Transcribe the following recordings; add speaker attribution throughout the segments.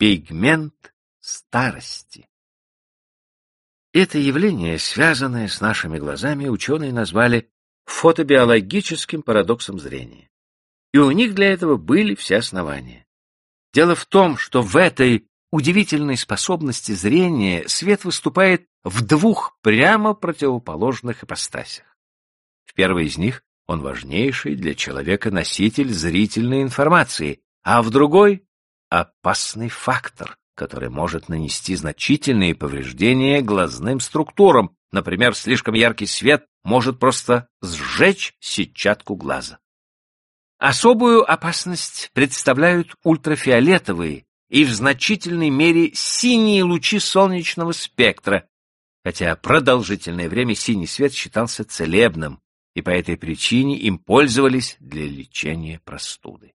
Speaker 1: Пигмент старости. Это явление, связанное с нашими глазами, ученые назвали фотобиологическим парадоксом зрения. И у них для этого были все основания. Дело в том, что в этой удивительной способности зрения свет выступает в двух прямо противоположных ипостасях. В первой из них он важнейший для человека носитель зрительной информации, а в другой — опасный фактор, который может нанести значительные повреждения глазным структурам. Например, слишком яркий свет может просто сжечь сетчатку глаза. Особую опасность представляют ультрафиолетовые и в значительной мере синие лучи солнечного спектра, хотя продолжительное время синий свет считался целебным, и по этой причине им пользовались для лечения простуды.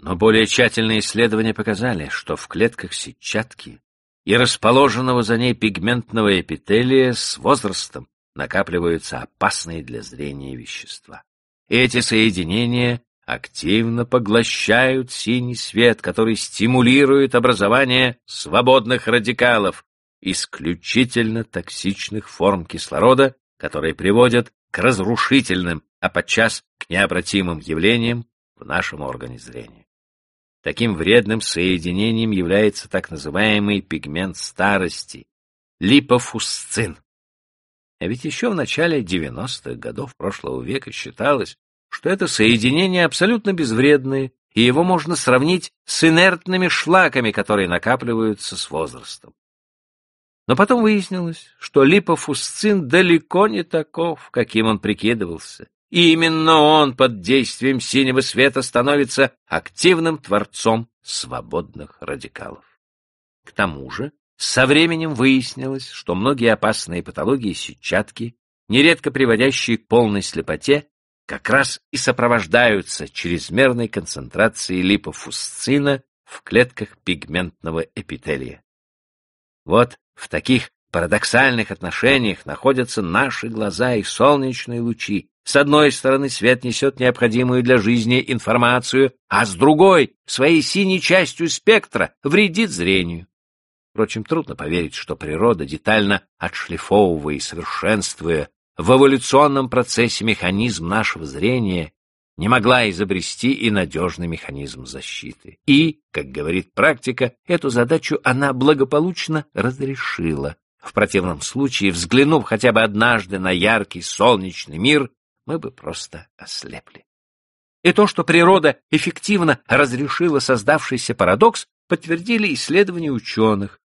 Speaker 1: Но более тщательные исследования показали, что в клетках сетчатки и расположенного за ней пигментного эпителия с возрастом накапливаются опасные для зрения вещества. Эти соединения активно поглощают синий свет, который стимулирует образование свободных радикалов, исключительно токсичных форм кислорода, которые приводят к разрушительным, а подчас к необратимым явлениям в нашем органе зрения. Таким вредным соединением является так называемый пигмент старости – липофусцин. А ведь еще в начале 90-х годов прошлого века считалось, что это соединение абсолютно безвредное, и его можно сравнить с инертными шлаками, которые накапливаются с возрастом. Но потом выяснилось, что липофусцин далеко не таков, каким он прикидывался. Именно он под действием синего света становится активным творцом свободных радикалов. К тому же, со временем выяснилось, что многие опасные патологии сетчатки, нередко приводящие к полной слепоте, как раз и сопровождаются чрезмерной концентрацией липофусцина в клетках пигментного эпителия. Вот в таких парадоксальных отношениях находятся наши глаза и солнечные лучи. С одной стороны, свет несет необходимую для жизни информацию, а с другой, своей синей частью спектра, вредит зрению. Впрочем, трудно поверить, что природа, детально отшлифовывая и совершенствуя в эволюционном процессе механизм нашего зрения, не могла изобрести и надежный механизм защиты. И, как говорит практика, эту задачу она благополучно разрешила. В противном случае, взглянув хотя бы однажды на яркий солнечный мир, мы бы просто ослепли. И то, что природа эффективно разрешила создавшийся парадокс, подтвердили исследования ученых.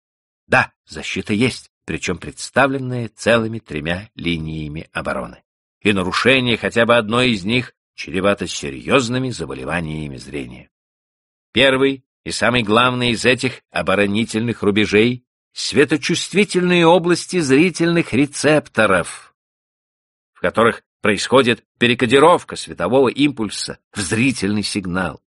Speaker 1: Да, защита есть, причем представленная целыми тремя линиями обороны. И нарушение хотя бы одной из них чревато серьезными заболеваниями зрения. Первый и самый главный из этих оборонительных рубежей — светочувствительные области зрительных рецепторов, в которых происходит перекодировка светового импульса в зрительный сигнал.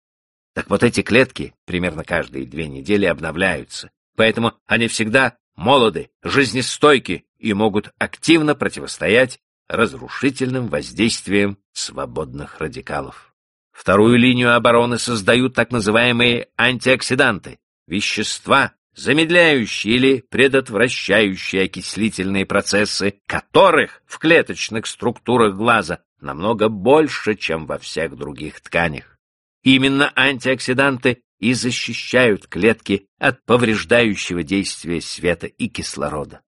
Speaker 1: Так вот эти клетки примерно каждые две недели обновляются, поэтому они всегда молоды, жизнестойки и могут активно противостоять разрушительным воздействием свободных радикалов. Вторую линию обороны создают так называемые антиоксиданты, вещества, замедляющие или предотвращающие окислительные процессы, которых в клеточных структурах глаза намного больше, чем во всех других тканях. Именно антиоксиданты и защищают клетки от повреждающего действия света и кислорода.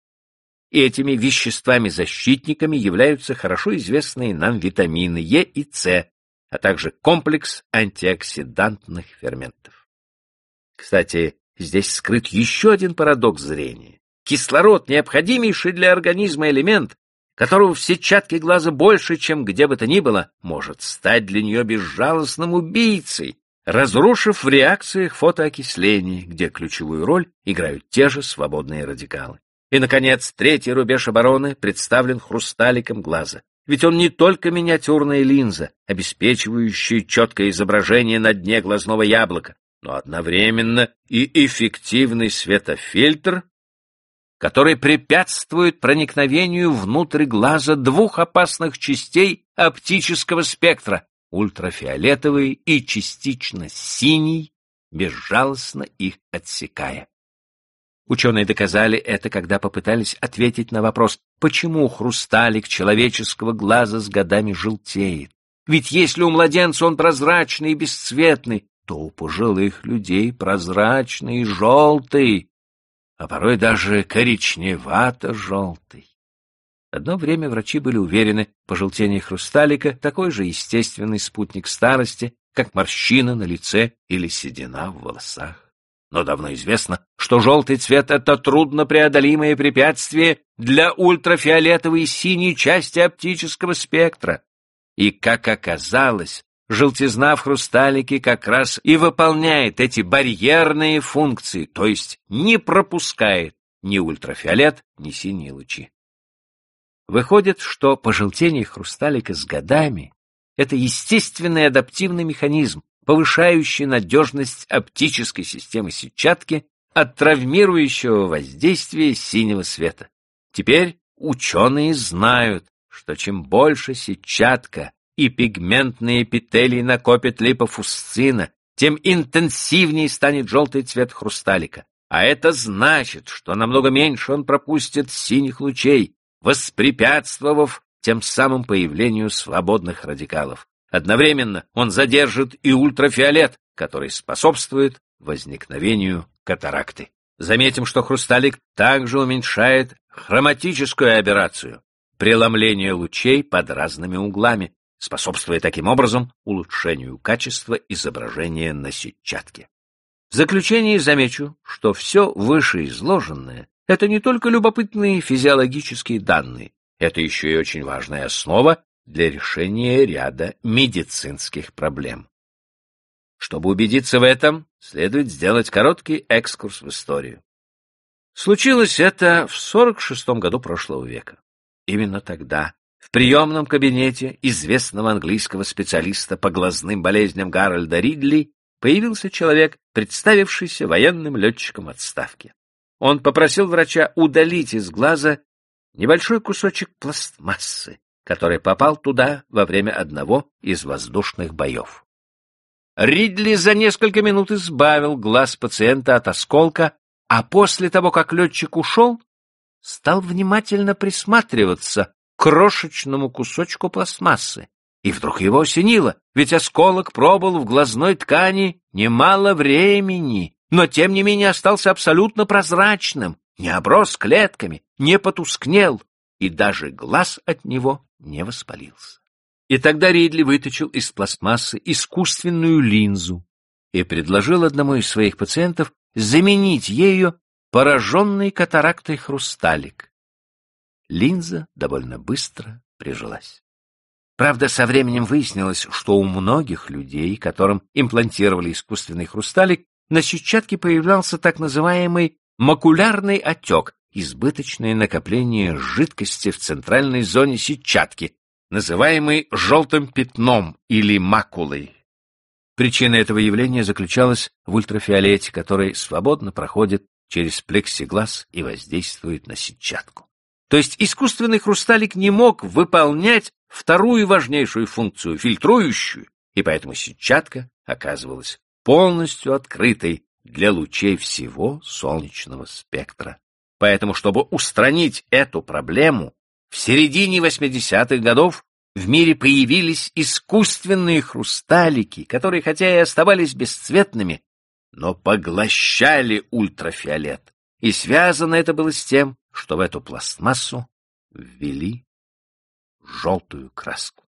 Speaker 1: И этими веществами-защитниками являются хорошо известные нам витамины Е и С, а также комплекс антиоксидантных ферментов. Кстати, здесь скрыт еще один парадокс зрения. Кислород — необходимейший для организма элемент, которого в сетчатке глаза больше, чем где бы то ни было, может стать для нее безжалостным убийцей, разрушив в реакциях фотоокисление, где ключевую роль играют те же свободные радикалы. И, наконец, третий рубеж обороны представлен хрусталиком глаза. Ведь он не только миниатюрная линза, обеспечивающая четкое изображение на дне глазного яблока, но одновременно и эффективный светофильтр, который препятствует проникновению внутрь глаза двух опасных частей оптического спектра — ультрафиолетовый и частично синий безжалостно их отсекая. Ученые доказали это, когда попытались ответить на вопрос, почему хрусталик человеческого глаза с годами желтеет. Ведь если у младенца он прозрачный и бесцветный, то у пожилых людей прозрачный и желтый, а порой даже коричневато-желтый. Одно время врачи были уверены, пожелтение хрусталика — такой же естественный спутник старости, как морщина на лице или седина в волосах. Но давно известно, что желтый цвет — это труднопреодолимое препятствие для ультрафиолетовой и синей части оптического спектра. И, как оказалось, желтизна в хрусталике как раз и выполняет эти барьерные функции, то есть не пропускает ни ультрафиолет, ни синие лучи. Выходит, что пожелтение хрусталика с годами — это естественный адаптивный механизм, повышающий надежность оптической системы сетчатки от травмирующего воздействия синего света. Теперь ученые знают, что чем больше сетчатка и пигментные эпителии накопят липофусцина, тем интенсивнее станет желтый цвет хрусталика. А это значит, что намного меньше он пропустит синих лучей, воспрепятствовав тем самым появлению свободных радикалов. Одновременно он задержит и ультрафиолет, который способствует возникновению катаракты. Заметим, что хрусталик также уменьшает хроматическую аберрацию, преломление лучей под разными углами, способствуя таким образом улучшению качества изображения на сетчатке. В заключение замечу, что все вышеизложенное — это не только любопытные физиологические данные, это еще и очень важная основа для решения ряда медицинских проблем. Чтобы убедиться в этом, следует сделать короткий экскурс в историю. Случилось это в 46 году прошлого века. Именно тогда приемном кабинете известного английского специалиста по глазным болезням Гарольда Ридли появился человек, представившийся военным летчиком отставки. Он попросил врача удалить из глаза небольшой кусочек пластмассы, который попал туда во время одного из воздушных боев. Ридли за несколько минут избавил глаз пациента от осколка, а после того, как летчик ушел, стал внимательно присматриваться крошечному кусочку пластмассы. И вдруг его осенило, ведь осколок пробыл в глазной ткани немало времени, но тем не менее остался абсолютно прозрачным, не оброс клетками, не потускнел, и даже глаз от него не воспалился. И тогда Ридли вытащил из пластмассы искусственную линзу и предложил одному из своих пациентов заменить ею пораженный катарактой хрусталик. Линза довольно быстро прижилась. Правда, со временем выяснилось, что у многих людей, которым имплантировали искусственный хрусталик, на сетчатке появлялся так называемый макулярный отек, избыточное накопление жидкости в центральной зоне сетчатки, называемой желтым пятном или макулой. Причина этого явления заключалась в ультрафиолете, который свободно проходит через плексиглаз и воздействует на сетчатку. То есть искусственный хрусталик не мог выполнять вторую важнейшую функцию, фильтрующую, и поэтому сетчатка оказывалась полностью открытой для лучей всего солнечного спектра. Поэтому, чтобы устранить эту проблему, в середине 80-х годов в мире появились искусственные хрусталики, которые хотя и оставались бесцветными, но поглощали ультрафиолет. И связано это было с тем, что в эту пластмассу ввели желтую краску.